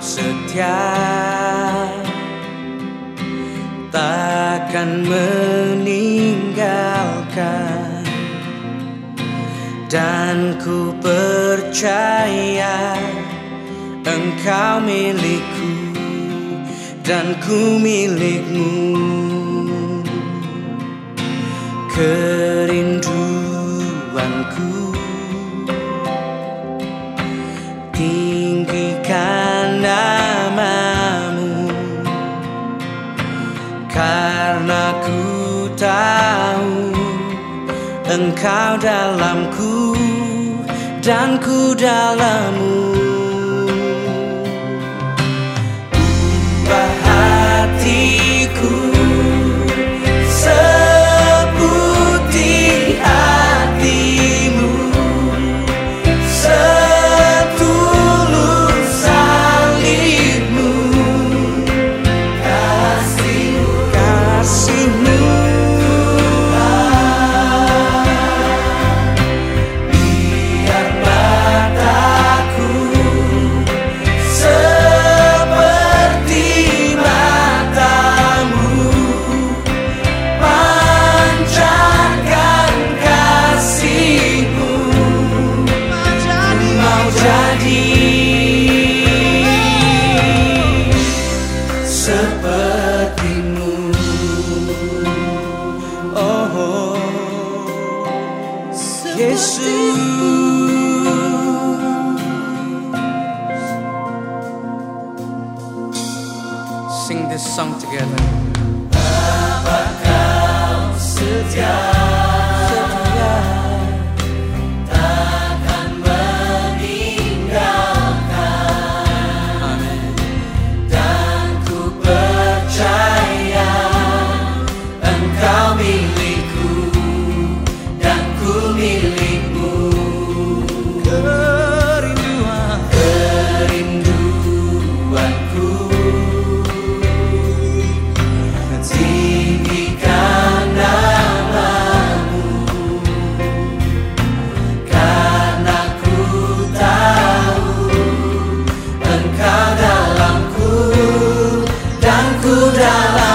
setia. Takkan meninggalkan Dan ku percaya Engkau milikku Dan ku milikmu. Kerinduanku Ku tahu engkau dalamku dan ku dalammu sepertimu. Oh oh. Yesus. Sing this song together. Setia setia Love.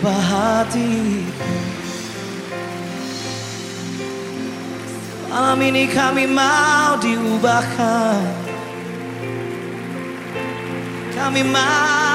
Ubah hatiku Malam ini kami mau diubahkan. Kami mau